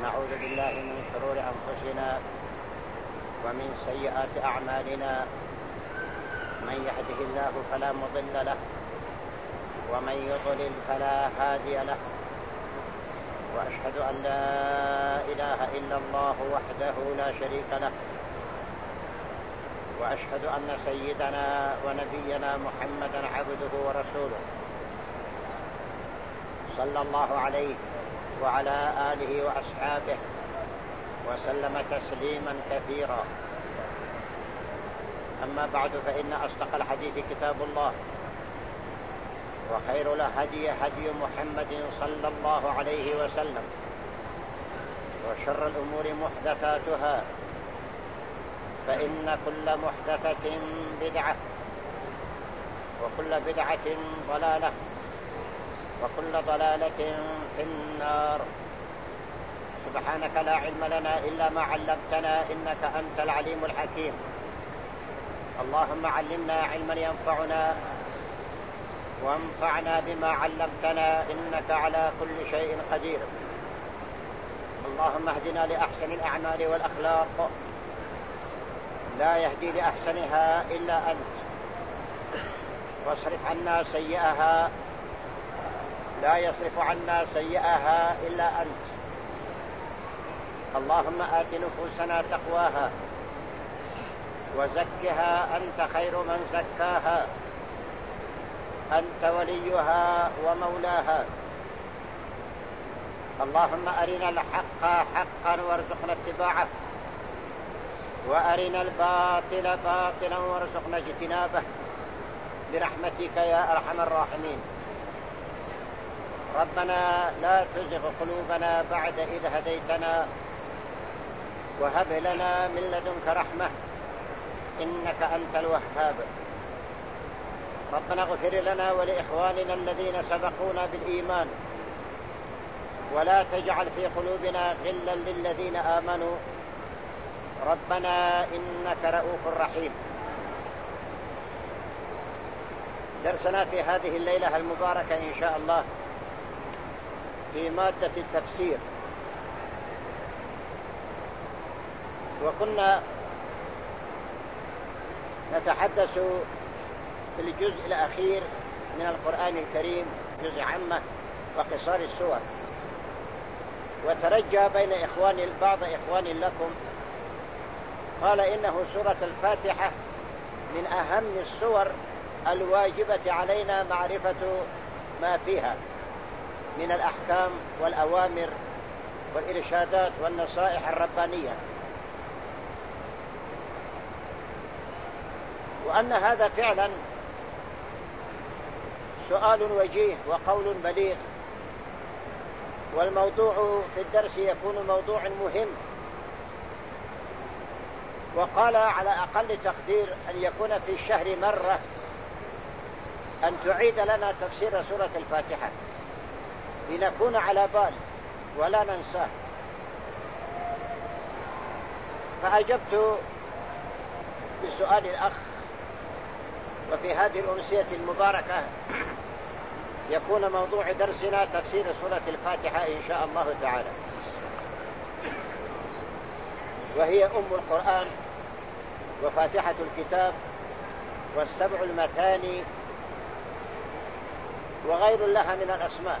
ونعوذ بالله من شرور أنفسنا ومن سيئات أعمالنا. من يهده الله فلا مضل له ومن يضلل فلا هادي له. وأشهد أن لا إله إلا الله وحده لا شريك له. وأشهد أن سيدنا ونبينا محمدا عبده ورسوله. صلى الله عليه وعلى آله وأصحابه وسلم تسليما كثيرا. أما بعد فإن أصدق الحديث كتاب الله وخير الهدي هدي محمد صلى الله عليه وسلم وشر الأمور محدثاتها فإن كل محدثة بدعة وكل بدعة ضلالة وكل ضلالة في النار. سبحانك لا علم لنا إلا ما علمتنا إنك أنت العليم الحكيم. اللهم علمنا علما ينفعنا وانفعنا بما علمتنا إنك على كل شيء قدير. اللهم اهدنا لأحسن الأعمال والأخلاق. لا يهدي لأحسنها إلا أنت. واصرف عنا سيئها لا يصرف عنا سيئها إلا أنت. اللهم آت نفوسنا تقواها وزكها أنت خير من زكاها. أنت وليها ومولاها. اللهم أرنا الحق حقا وارزقنا اتباعه. وأرنا الباطل باطلا وارزقنا اجتنابه. برحمتك يا أرحم الراحمين. ربنا لا تزغ قلوبنا بعد إذ هديتنا وهب لنا من لدنك رحمة إنك أنت الوهاب. ربنا اغفر لنا ولإخواننا الذين سبقونا بالإيمان. ولا تجعل في قلوبنا غلا للذين آمنوا. ربنا إنك رؤوف رحيم. درسنا في هذه الليلة المباركة إن شاء الله. في مادة التفسير. وكنا نتحدث في الجزء الأخير من القرآن الكريم جزء عامة وقصار السور. وترجى بين إخوان بعض إخوان لكم. قال إنه سورة الفاتحة من أهم السور الواجبة علينا معرفة ما فيها. من الأحكام والأوامر والإرشادات والنصائح الربانية. وأن هذا فعلا سؤال وجيه وقول بليغ. والموضوع في الدرس يكون موضوع مهم. وقال على أقل تقدير أن يكون في الشهر مرة أن تعيد لنا تفسير سورة الفاتحة. لنكون على بال ولا ننساه. فأجبت بسؤال الأخ وفي هذه الأمسية المباركة يكون موضوع درسنا تفسير سورة الفاتحة إن شاء الله تعالى. وهي أم القرآن وفاتحة الكتاب والسبع المثاني وغير لها من الأسماء.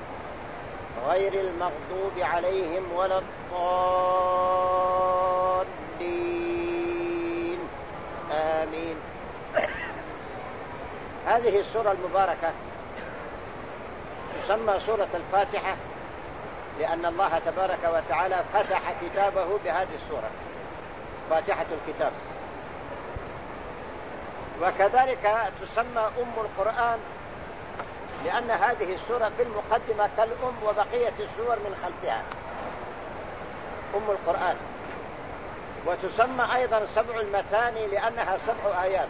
غير المغضوب عليهم ولا الضالين. آمين. هذه السورة المباركة تسمى سورة الفاتحة لأن الله تبارك وتعالى فتح كتابه بهذه السورة فاتحة الكتاب. وكذلك تسمى أم القرآن لأن هذه السورة في المقدمة كالأم وبقية السور من خلفها. أم القرآن. وتسمى أيضا سبع المثاني لأنها سبع آيات.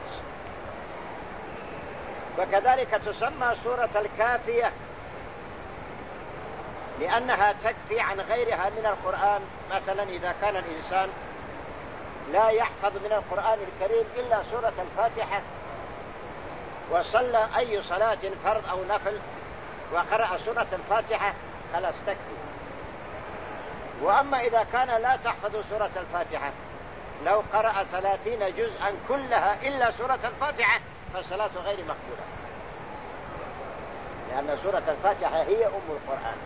وكذلك تسمى سورة الكافية لأنها تكفي عن غيرها من القرآن. مثلا إذا كان الإنسان لا يحفظ من القرآن الكريم إلا سورة الفاتحة وصلى أي صلاة فرض أو نفل وقرأ سورة الفاتحة خلاص تكفي وأما إذا كان لا تحفظ سورة الفاتحة لو قرأ ثلاثين جزءا كلها إلا سورة الفاتحة فالصلاة غير مقبولة. لأن سورة الفاتحة هي أم القرآن.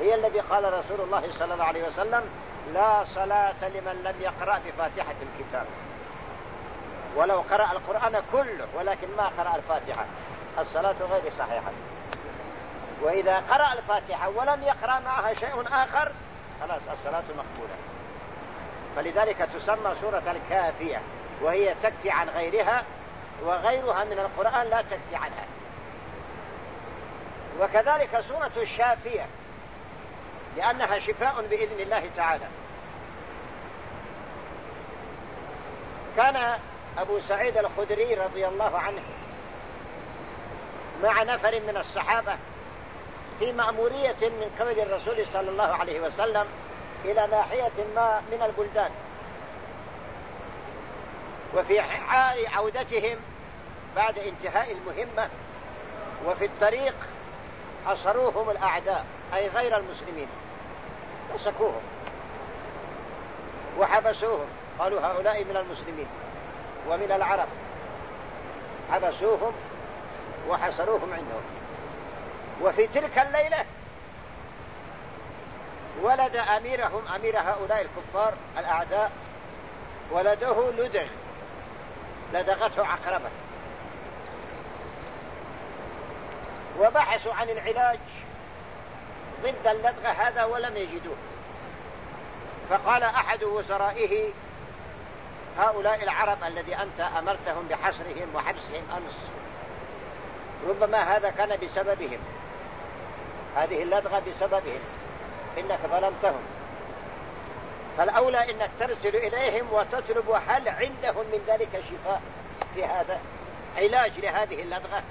هي الذي قال رسول الله صلى الله عليه وسلم لا صلاة لمن لم يقرأ بفاتحة الكتاب. ولو قرأ القرآن كله ولكن ما قرأ الفاتحة. الصلاة غير صحيحة. وإذا قرأ الفاتحة ولم يقرأ معها شيء آخر خلاص الصلاة مقبولة. فلذلك تسمى سورة الكافية وهي تكفي عن غيرها وغيرها من القرآن لا تكفي عنها. وكذلك سورة الشافية لأنها شفاء بإذن الله تعالى. كان أبو سعيد الخدري رضي الله عنه مع نفر من الصحابة في مأمورية من قبل الرسول صلى الله عليه وسلم إلى ناحية ما من البلدان. وفي حال عودتهم بعد انتهاء المهمة وفي الطريق أصروهم الأعداء أي غير المسلمين. مسكوهم وحبسوهم قالوا هؤلاء من المسلمين. ومن العرب. حبسوهم وحصروهم عندهم. وفي تلك الليلة ولد أميرهم أمير هؤلاء الكفار الأعداء ولده لدغ لدغته عقربة. وبحثوا عن العلاج ضد اللدغة هذا ولم يجدوه. فقال أحد وزرائه هؤلاء العرب الذي أنت أمرتهم بحصرهم وحبسهم أمس. ربما هذا كان بسببهم. هذه اللدغة بسببهم. إنك ظلمتهم. فالأولى إنك ترسل إليهم وتطلب هل عندهم من ذلك شفاء في هذا علاج لهذه اللدغة؟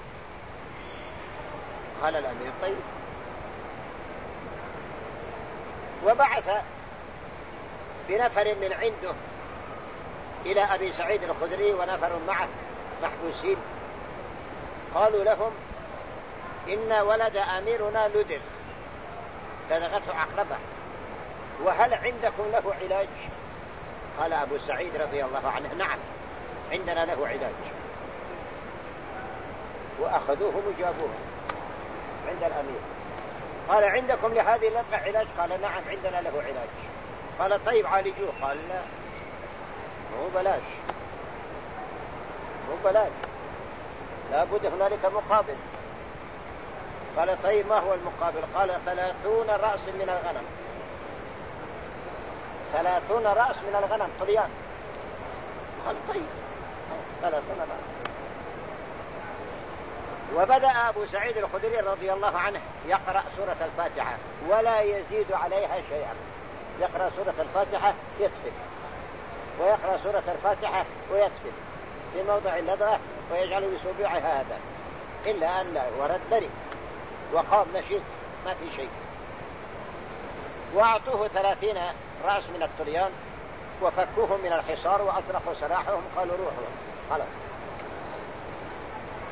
قال الأمير طيب. وبعث بنفر من عنده إلى أبي سعيد الخدري ونفر معه محبوسين. قالوا لهم إن ولد أميرنا لدغ لدغته عقربة وهل عندكم له علاج؟ قال أبو سعيد رضي الله عنه نعم عندنا له علاج. وأخذوه وجابوه عند الأمير. قال عندكم لهذه اللدغة علاج؟ قال نعم عندنا له علاج. قال طيب عالجوه؟ قال لا. مو بلاش مو بلاش لابد هنالك مقابل. قال طيب ما هو المقابل؟ قال ثلاثون رأس من الغنم. ثلاثون رأس من الغنم طليان. قال طيب. ثلاثون رأس. وبدأ أبو سعيد الخدري رضي الله عنه يقرأ سورة الفاتحة ولا يزيد عليها شيئا. يقرأ سورة الفاتحة يكفي. ويقرأ سورة الفاتحة ويكفي في موضع اللدغة ويجعل بصبيعها هذا. إلا أن ورد بري وقام نشيط ما في شيء. وأعطوه ثلاثين رأس من الطليان وفكوهم من الحصار وأطرقوا سراحهم قالوا روحوا. خلاص.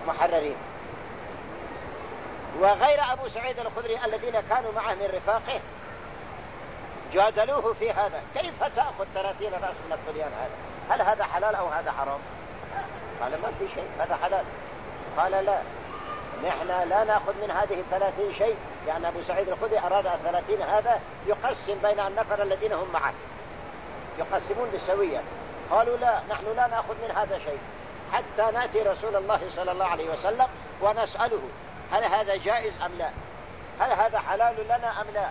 محررين. وغير أبو سعيد الخدري الذين كانوا معه من رفاقه جادلوه في هذا. كيف تأخذ ثلاثين رأس من الطليان هذا؟ هل هذا حلال أو هذا حرام؟ قال ما في شيء. هذا حلال. قال لا. نحن لا نأخذ من هذه الثلاثين شيء. لأن أبو سعيد الخدري أراد الثلاثين هذا يقسم بين النفر الذين هم معه. يقسمون بالسوية. قالوا لا. نحن لا نأخذ من هذا شيء. حتى نأتي رسول الله صلى الله عليه وسلم ونسأله هل هذا جائز أم لا؟ هل هذا حلال لنا أم لا؟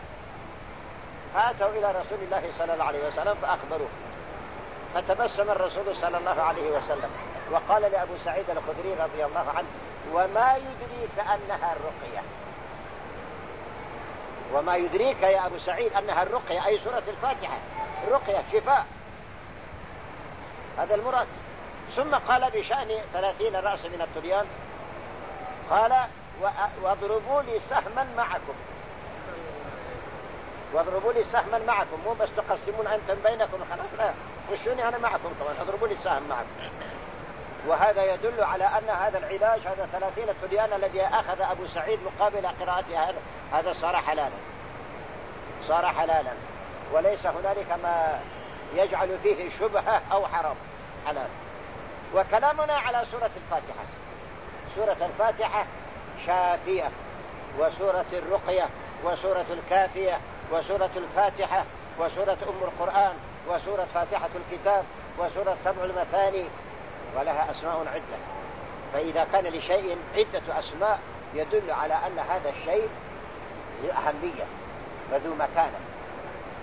فأتوا إلى رسول الله صلى الله عليه وسلم فأخبروه. فتبسم الرسول صلى الله عليه وسلم. وقال لأبو سعيد الخدري رضي الله عنه وما يدريك أنها الرقية. وما يدريك يا أبو سعيد أنها الرقية أي سورة الفاتحة. الرقية شفاء هذا المراد. ثم قال بشأن ثلاثين رأس من التبيان قال واضربوا لي سهما معكم. واضربوا لي سهما معكم مو بس تقسمون أنتم بينكم خلاص لا خشوني أنا معكم كمان اضربوا لي سهم معكم. وهذا يدل على أن هذا العلاج هذا ثلاثين التبيان الذي أخذ أبو سعيد مقابل قراءته هذا هذا صار حلالا. صار حلالا. وليس هنالك ما يجعل فيه شبهة أو حرام. حلال. وكلامنا على سورة الفاتحة. سورة الفاتحة شافية وسورة الرقية وسورة الكافية وسورة الفاتحة وسورة أم القرآن وسورة فاتحة الكتاب وسورة سبع المثاني ولها أسماء عدة. فإذا كان لشيء عدة أسماء يدل على أن هذا الشيء ذو أهمية وذو مكانة.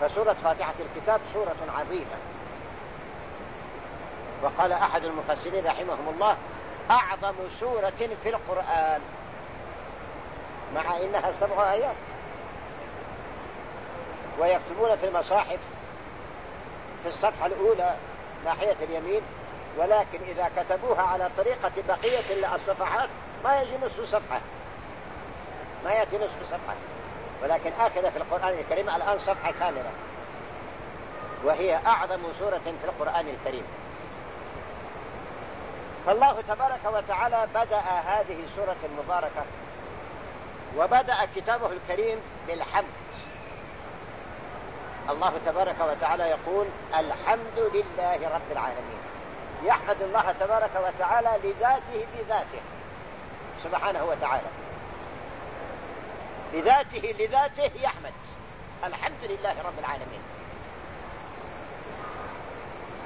فسورة فاتحة الكتاب سورة عظيمة. وقال أحد المفسرين رحمهم الله أعظم سورة في القرآن مع إنها سبع آيات. ويكتبون في المصاحف في الصفحة الأولى ناحية اليمين ولكن إذا كتبوها على طريقة بقية الصفحات ما يجي نصف صفحة. ما يأتي نصف صفحة. ولكن آخذ في القرآن الكريم الآن صفحة كاملة. وهي أعظم سورة في القرآن الكريم. فالله تبارك وتعالى بدأ هذه السورة المباركة وبدأ كتابه الكريم بالحمد. الله تبارك وتعالى يقول الحمد لله رب العالمين. يحمد الله تبارك وتعالى لذاته بذاته سبحانه وتعالى. بذاته لذاته يحمد. الحمد لله رب العالمين.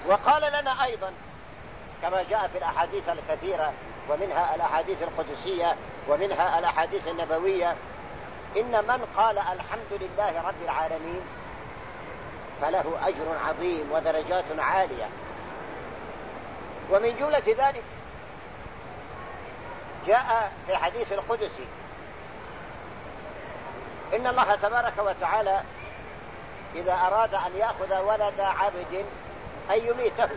وقال لنا أيضا كما جاء في الأحاديث الكثيرة ومنها الأحاديث القدسية ومنها الأحاديث النبوية إن من قال الحمد لله رب العالمين فله أجر عظيم ودرجات عالية. ومن جملة ذلك جاء في الحديث القدسي إن الله تبارك وتعالى إذا أراد أن يأخذ ولد عبد أن يميته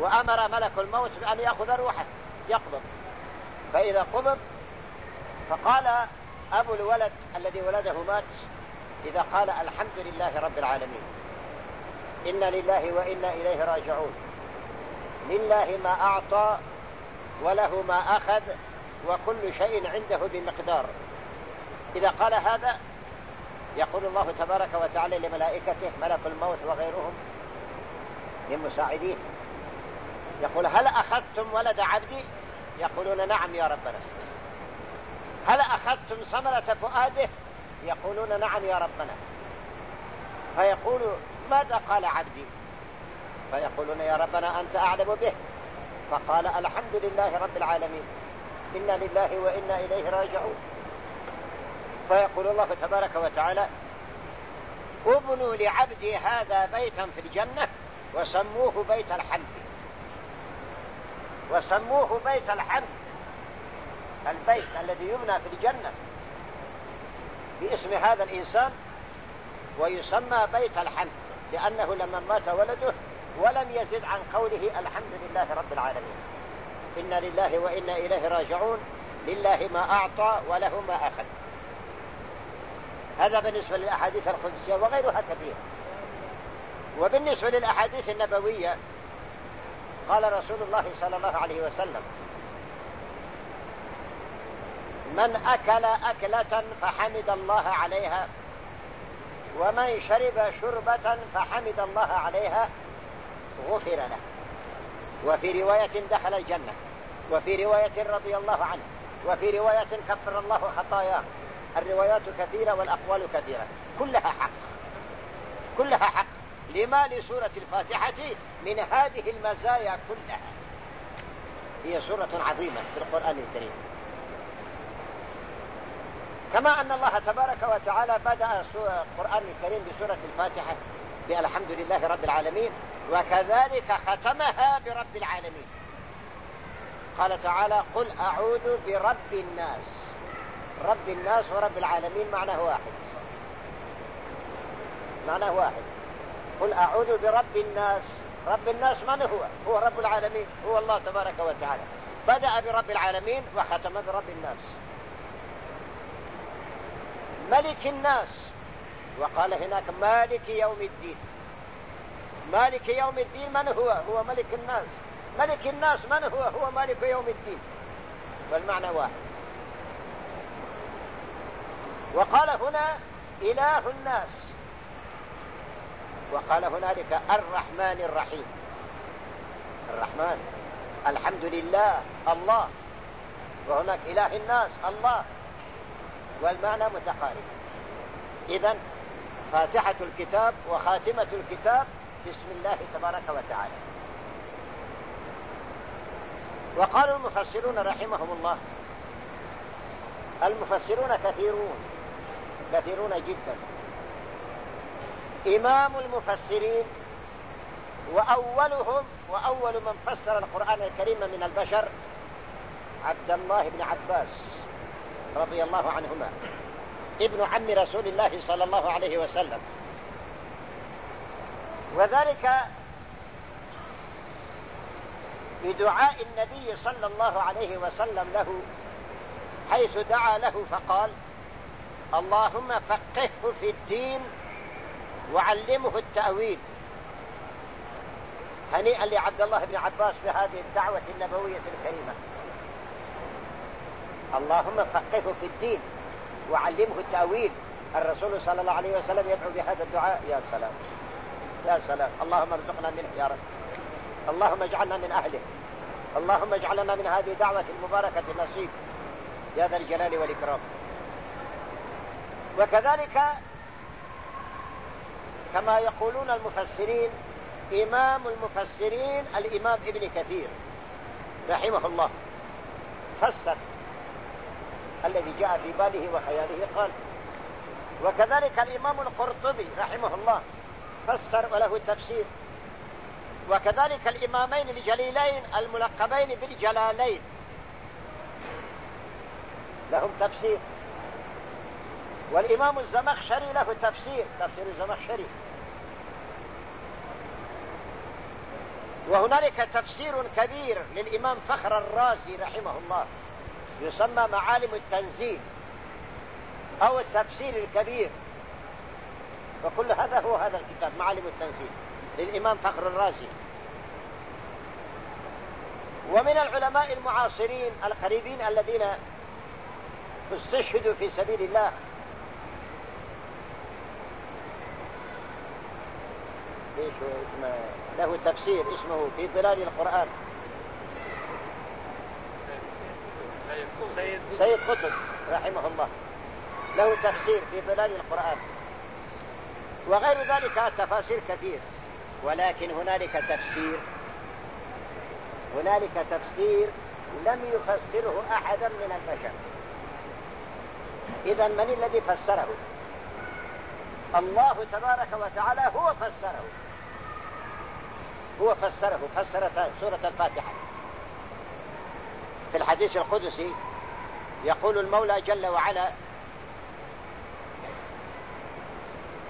وأمر ملك الموت بأن يأخذ روحه يقبض. فإذا قبض فقال أبو الولد الذي ولده مات إذا قال الحمد لله رب العالمين. إنا لله وإنا إليه راجعون. لله ما أعطى وله ما أخذ وكل شيء عنده بمقدار. إذا قال هذا يقول الله تبارك وتعالى لملائكته ملك الموت وغيرهم من مساعديه يقول هل أخذتم ولد عبدي يقولون نعم يا ربنا. هل أخذتم ثمرة فؤاده؟ يقولون نعم يا ربنا. فيقول ماذا قال عبدي؟ فيقولون يا ربنا أنت أعلم به. فقال الحمد لله رب العالمين. إنا لله وإنا إليه راجعون. فيقول الله تبارك وتعالى ابنوا لعبدي هذا بيتا في الجنة وسموه بيت الحمد. وسموه بيت الحمد البيت الذي يبنى في الجنة. باسم هذا الإنسان ويسمى بيت الحمد لأنه لما مات ولده ولم يزد عن قوله الحمد لله رب العالمين. إنا لله وإنا إليه راجعون لله ما أعطى وله ما أخذ. هذا بالنسبة للأحاديث القدسية وغيرها كثير وبالنسبة للأحاديث النبوية قال رسول الله صلى الله عليه وسلم من أكل أكلة فحمد الله عليها ومن شرب شربة فحمد الله عليها غفر له. وفي رواية دخل الجنة وفي رواية رضي الله عنه وفي رواية كفر الله خطاياه. الروايات كثيرة والأقوال كثيرة. كلها حق. كلها حق. لما؟ لسورة الفاتحة من هذه المزايا كلها. هي سورة عظيمة في القرآن الكريم. كما أن الله تبارك وتعالى بدأ القرآن الكريم بسورة الفاتحة بالحمد لله رب العالمين وكذلك ختمها برب العالمين. قال تعالى قل أعوذ برب الناس. رب الناس ورب العالمين معناه واحد. معناه واحد. قل أعوذ برب الناس. رب الناس من هو؟ هو رب العالمين هو الله تبارك وتعالى. بدأ برب العالمين وختم برب الناس. ملك الناس. وقال هناك مالك يوم الدين. مالك يوم الدين من هو؟ هو ملك الناس. ملك الناس من هو؟ هو مالك يوم الدين. والمعنى واحد. وقال هنا إله الناس. وقال هنالك الرحمن الرحيم. الرحمن. الحمد لله. الله. وهناك إله الناس. الله. والمعنى متقارب. إذا فاتحة الكتاب وخاتمة الكتاب بسم الله تبارك وتعالى. وقال المفسرون رحمهم الله المفسرون كثيرون كثيرون جدا. إمام المفسرين وأولهم وأول من فسر القرآن الكريم من البشر عبد الله بن عباس. رضي الله عنهما. ابن عم رسول الله صلى الله عليه وسلم. وذلك بدعاء النبي صلى الله عليه وسلم له حيث دعا له فقال اللهم فقهه في الدين وعلمه التأويل. هنيئا لعبد الله بن عباس بهذه الدعوة النبوية الكريمة. اللهم فقهه في الدين وعلمه التأويل. الرسول صلى الله عليه وسلم يدعو بهذا الدعاء. يا سلام. يا سلام. اللهم ارزقنا منه يا رب. اللهم اجعلنا من أهله. اللهم اجعلنا من هذه الدعوة المباركة النصيب. يا ذا الجلال والإكرام. وكذلك كما يقولون المفسرين إمام المفسرين الإمام ابن كثير رحمه الله فسر الذي جاء في باله وخياله قال وكذلك الإمام القرطبي رحمه الله فسر وله تفسير وكذلك الإمامين الجليلين الملقبين بالجلالين لهم تفسير والإمام الزمخشري له تفسير تفسير الزمخشري. وهنالك تفسير كبير للإمام فخر الرازي رحمه الله. يسمى معالم التنزيل أو التفسير الكبير. وكل هذا هو هذا الكتاب معالم التنزيل للإمام فخر الرازي. ومن العلماء المعاصرين القريبين الذين استشهدوا في سبيل الله. له تفسير اسمه في ظلال القرآن. سيد قطب رحمه الله له تفسير في ظلال القرآن. وغير ذلك تفاسير كثير ولكن هنالك تفسير هنالك تفسير لم يفسره أحدا من البشر. إذا من الذي فسره؟ الله تبارك وتعالى هو فسره. هو فسره فسر سورة الفاتحة. في الحديث القدسي يقول المولى جل وعلا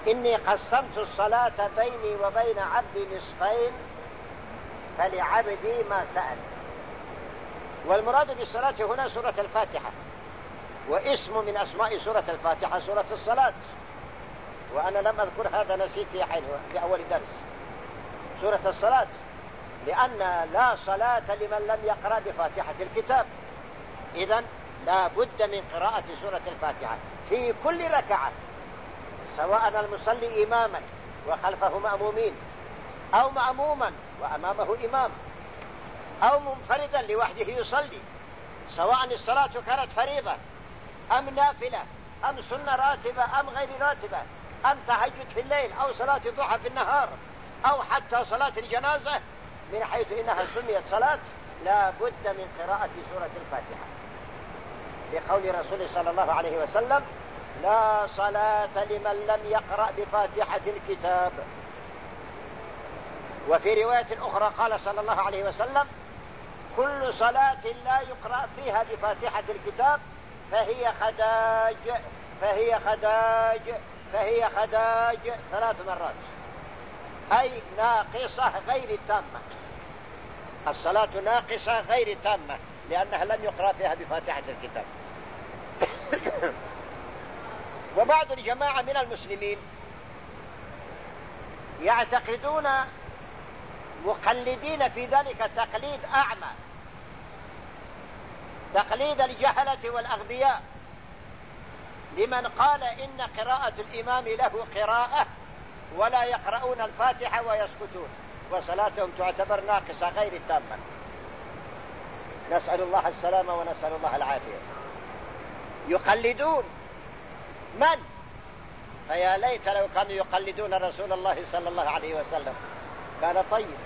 إني قسمت الصلاة بيني وبين عبدي نصفين فلعبدي ما سأل. والمراد بالصلاة هنا سورة الفاتحة واسم من أسماء سورة الفاتحة سورة الصلاة. وأنا لم أذكر هذا نسيت في حين في أول درس. سورة الصلاة لأن لا صلاة لمن لم يقرأ بفاتحة الكتاب. إذا لا بد من قراءة سورة الفاتحة في كل ركعة سواء المصلي إماما وخلفه مأمومين أو مأموما وأمامه إمام أو منفردا لوحده يصلي سواء الصلاة كانت فريضة أم نافلة أم سنة راتبة أم غير راتبة أم تهجد في الليل أو صلاة ضحى في النهار أو حتى صلاة الجنازة من حيث إنها سميت صلاة لا بد من قراءة سورة الفاتحة. لقول رسول صلى الله عليه وسلم لا صلاة لمن لم يقرأ بفاتحة الكتاب. وفي رواية أخرى قال صلى الله عليه وسلم كل صلاة لا يقرأ فيها بفاتحة الكتاب فهي خداج فهي خداج فهي خداج. ثلاث مرات. أي ناقصة غير تامة. الصلاة ناقصة غير تامة لأنها لم يقرأ فيها بفاتحة الكتاب. وبعض الجماعة من المسلمين يعتقدون مقلدين في ذلك تقليد أعمى تقليد الجهلة والأغبياء. لمن قال إن قراءة الإمام له قراءة ولا يقرؤون الفاتحة ويسكتون. وصلاتهم تعتبر ناقصة غير تامة. نسأل الله السلامة ونسأل الله العافية. يقلدون. من؟ فيا ليت لو كانوا يقلدون رسول الله صلى الله عليه وسلم. كان طيب.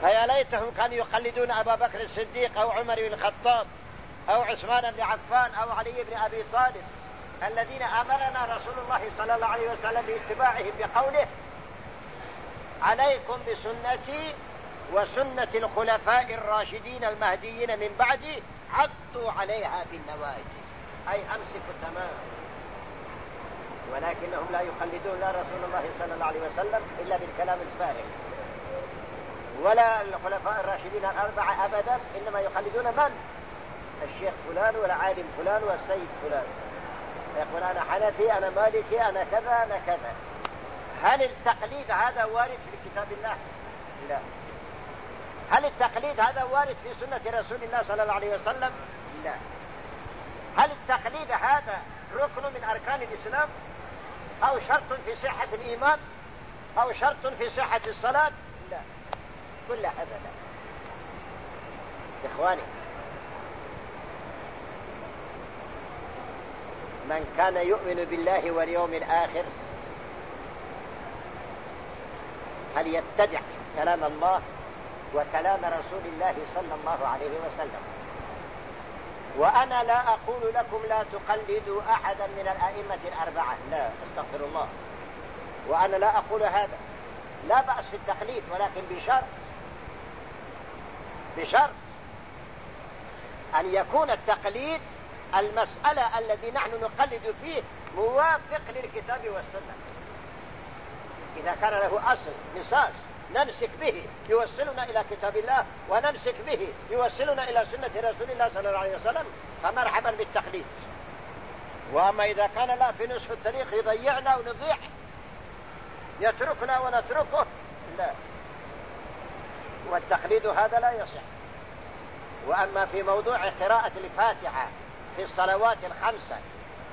فيا ليتهم كانوا يقلدون أبا بكر الصديق أو عمر بن الخطاب أو عثمان بن عفان أو علي بن أبي طالب. الذين أمرنا رسول الله صلى الله عليه وسلم باتباعهم بقوله عليكم بسنتي وسنة الخلفاء الراشدين المهديين من بعدي عضوا عليها بالنواجذ. أي أمسكوا تمام ولكنهم لا يقلدون لا رسول الله صلى الله عليه وسلم إلا بالكلام الفارغ ولا الخلفاء الراشدين الأربعة أبدا إنما يقلدون من؟ الشيخ فلان والعالم فلان والسيد فلان يقول أنا حنفي أنا مالكي أنا كذا أنا كذا هل التقليد هذا وارد في كتاب الله؟ لا هل التقليد هذا وارد في سنة رسول الله صلى الله عليه وسلم؟ لا هل التقليد هذا ركن من أركان الإسلام؟ أو شرط في صحة الإيمان؟ أو شرط في صحة الصلاة؟ لا كل هذا لا. إخواني من كان يؤمن بالله واليوم الآخر فليتبع كلام الله وكلام رسول الله صلى الله عليه وسلم. وأنا لا أقول لكم لا تقلدوا أحدا من الأئمة الأربعة. لا أستغفر الله. وأنا لا أقول هذا. لا بأس في التقليد ولكن بشرط. بشرط أن يكون التقليد المسألة الذي نحن نقلد فيه موافق للكتاب والسنة. إذا كان له أصل مساس نمسك به يوصلنا إلى كتاب الله ونمسك به يوصلنا إلى سنة رسول الله صلى الله عليه وسلم فمرحبا بالتقليد وأما إذا كان لا في نصف الطريق يضيعنا ونضيع. يتركنا ونتركه؟ لا. والتقليد هذا لا يصح. وأما في موضوع قراءة الفاتحة في الصلوات الخمسة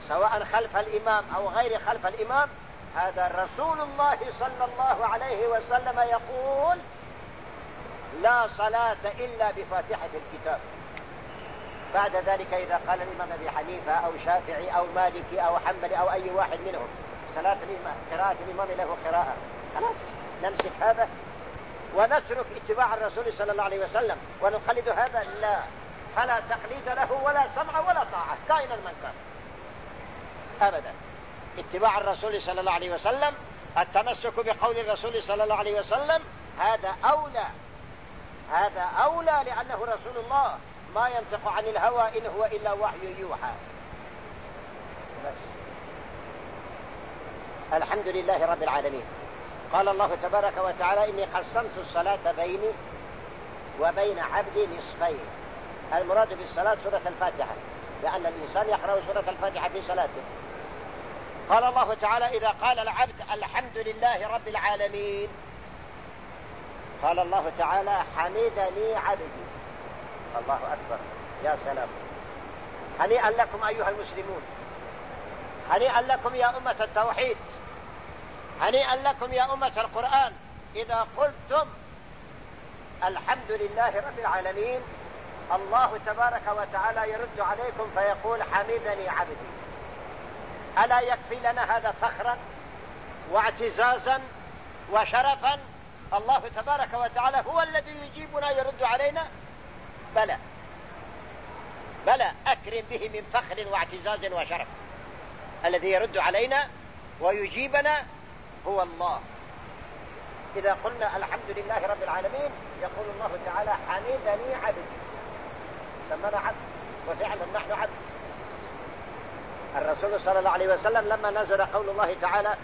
سواء خلف الإمام أو غير خلف الإمام هذا رسول الله صلى الله عليه وسلم يقول لا صلاة إلا بفاتحة الكتاب. بعد ذلك إذا قال الإمام أبي حنيفة أو شافعي أو مالكي أو حنبلي أو أي واحد منهم صلاة الإمام قراءة الإمام له قراءة. خلاص نمسك هذا ونترك اتباع الرسول صلى الله عليه وسلم. ونقلد هذا؟ لا. فلا تقليد له ولا سمع ولا طاعة. كائنا من كان. أبدا. اتباع الرسول صلى الله عليه وسلم التمسك بقول الرسول صلى الله عليه وسلم هذا أولى. هذا أولى لأنه رسول الله ما ينطق عن الهوى إن هو إلا وحي يوحى. بس. الحمد لله رب العالمين. قال الله تبارك وتعالى إني قسمت الصلاة بيني وبين عبدي نصفين. المراد بالصلاة سورة الفاتحة لأن الإنسان يقرأ سورة الفاتحة في صلاته. قال الله تعالى إذا قال العبد الحمد لله رب العالمين. قال الله تعالى حمدني عبدي. الله أكبر. يا سلام. هنيئا لكم أيها المسلمون. هنيئا لكم يا أمة التوحيد. هنيئا لكم يا أمة القرآن. إذا قلتم الحمد لله رب العالمين الله تبارك وتعالى يرد عليكم فيقول حمدني عبدي. ألا يكفي لنا هذا فخرا واعتزازا وشرفا؟ الله تبارك وتعالى هو الذي يجيبنا يرد علينا؟ بلى. بلى. أكرم به من فخر واعتزاز وشرف. الذي يرد علينا ويجيبنا هو الله. إذا قلنا الحمد لله رب العالمين يقول الله تعالى حمدني عبدي. سمنا عبد وفعلا نحن عبد. الرسول صلى الله عليه وسلم لما نزل قول الله تعالى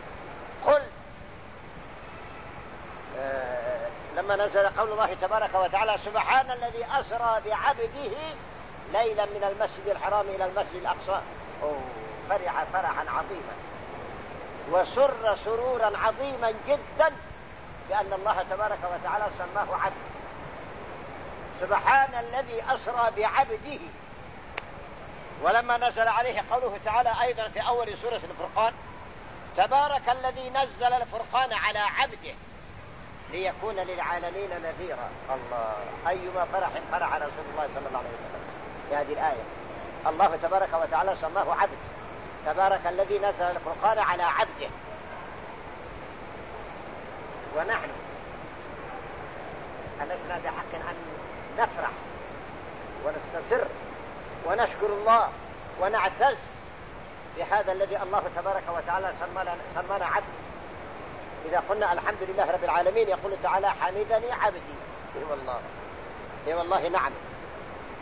قل آه لما نزل قول الله تبارك وتعالى سبحان الذي أسرى بعبده ليلا من المسجد الحرام إلى المسجد الأقصى. فرح فرحا عظيما. وسر سرورا عظيما جدا لأن الله تبارك وتعالى سماه عبد. سبحان الذي أسرى بعبده ولما نزل عليه قوله تعالى أيضا في أول سورة الفرقان تبارك الذي نزل الفرقان على عبده ليكون للعالمين نذيرا. الله أيما فرح فرح رسول الله صلى الله عليه وسلم في هذه الآية. الله تبارك وتعالى سماه عبد. تبارك الذي نزل الفرقان على عبده. ونحن ألسنا بحق أن نفرح ونستسر ونشكر الله ونعتز بهذا الذي الله تبارك وتعالى سمانا عبد إذا قلنا الحمد لله رب العالمين يقول تعالى حمدني عبدي. إي والله. إي والله نعم.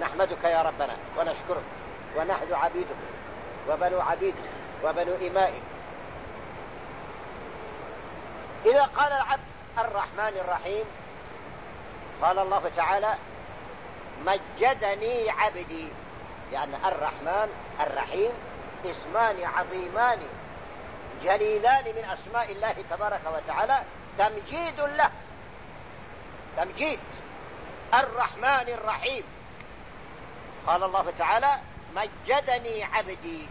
نحمدك يا ربنا ونشكرك ونحن عبيدك وبنو عبيدك وبنو إمائك. إذا قال العبد الرحمن الرحيم قال الله تعالى مجدني عبدي. لأن الرحمن الرحيم اسمان عظيمان جليلان من أسماء الله تبارك وتعالى تمجيد له تمجيد الرحمن الرحيم. قال الله تعالى مجدني عبدي.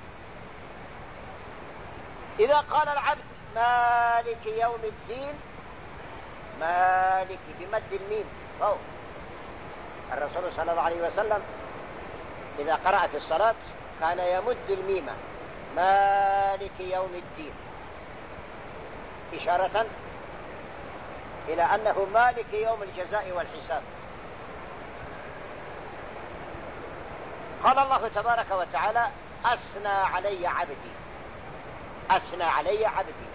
إذا قال العبد مالك يوم الدين مالك بمد الميم. فوق الرسول صلى الله عليه وسلم إذا قرأ في الصلاة كان يمد الميم. مالك يوم الدين. إشارة إلى أنه مالك يوم الجزاء والحساب. قال الله تبارك وتعالى أثنى علي عبدي. أثنى علي عبدي.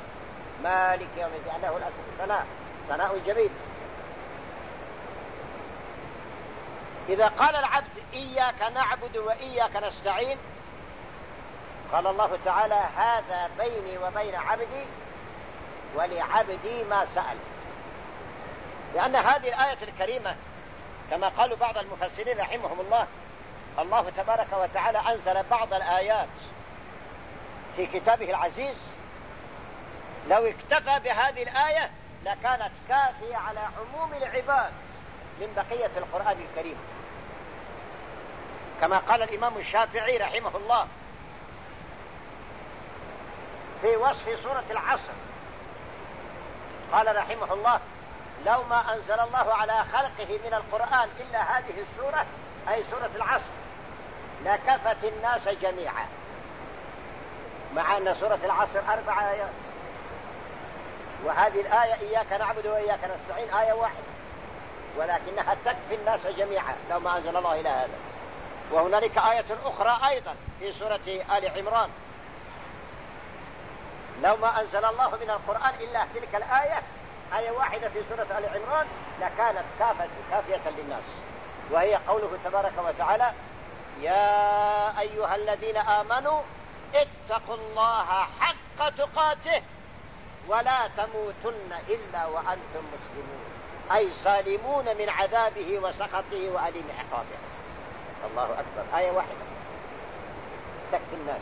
مالك يوم الدين. أنه الثناء ثناء جميل إذا قال العبد إياك نعبد وإياك نستعين قال الله تعالى هذا بيني وبين عبدي ولعبدي ما سأل. لأن هذه الآية الكريمة كما قالوا بعض المفسرين رحمهم الله الله تبارك وتعالى أنزل بعض الآيات في كتابه العزيز لو اكتفى بهذه الآية لكانت كافية على عموم العباد. من بقية القرآن الكريم. كما قال الإمام الشافعي رحمه الله في وصف سورة العصر. قال رحمه الله لو ما أنزل الله على خلقه من القرآن إلا هذه السورة أي سورة العصر لكفت الناس جميعا. مع أن سورة العصر أربع آيات. وهذه الآية إياك نعبد وإياك نستعين. آية واحدة. ولكنها تكفي الناس جميعا لو ما أنزل الله إلى هذا. وهنالك آية أخرى أيضا في سورة آل عمران. لو ما أنزل الله من القرآن إلا تلك الآية آية واحدة في سورة آل عمران لكانت كافة كافية للناس. وهي قوله تبارك وتعالى يا أيها الذين آمنوا اتقوا الله حق تقاته ولا تموتن إلا وأنتم مسلمون. أي سالمون من عذابه وسخطه وأليم عقابه. الله أكبر. آية واحدة. تكفي الناس.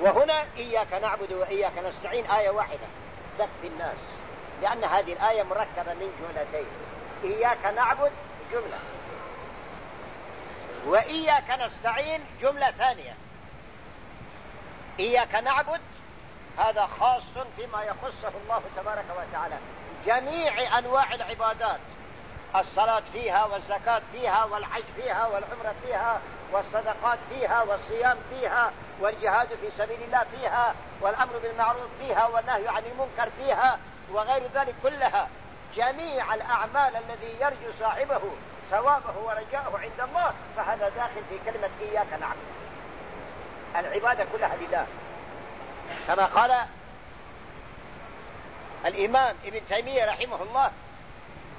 وهنا إياك نعبد وإياك نستعين. آية واحدة. تكفي الناس. لأن هذه الآية مركبة من جملتين. إياك نعبد جملة. وإياك نستعين جملة ثانية. إياك نعبد هذا خاص فيما يخصه الله تبارك وتعالى. جميع أنواع العبادات. الصلاة فيها والزكاة فيها والحج فيها والعمرة فيها والصدقات فيها والصيام فيها والجهاد في سبيل الله فيها والأمر بالمعروف فيها والنهي عن المنكر فيها وغير ذلك كلها. جميع الأعمال الذي يرجو صاحبه ثوابه ورجاءه عند الله فهذا داخل في كلمة إياك نعبد. العبادة كلها لله. كما قال الإمام ابن تيمية رحمه الله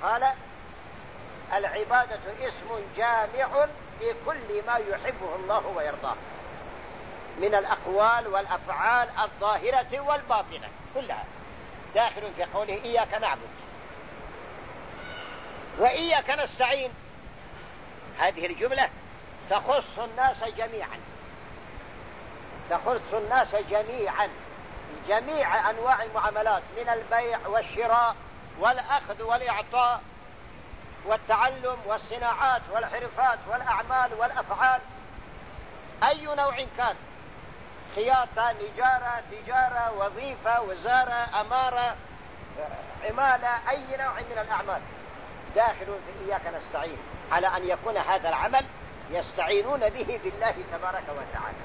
قال العبادة اسم جامع لكل ما يحبه الله ويرضاه من الأقوال والأفعال الظاهرة والباطنة كلها. داخل في قوله إياك نعبد. وإياك نستعين. هذه الجملة تخص الناس جميعا. تخص الناس جميعا. جميع أنواع المعاملات من البيع والشراء والأخذ والإعطاء والتعلم والصناعات والحرفات والأعمال والأفعال. أي نوع كان؟ خياطة نجارة تجارة وظيفة وزارة أمارة عمالة أي نوع من الأعمال. داخل في إياك نستعين على أن يكون هذا العمل يستعينون به بالله تبارك وتعالى.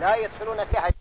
لا يدخلون فيها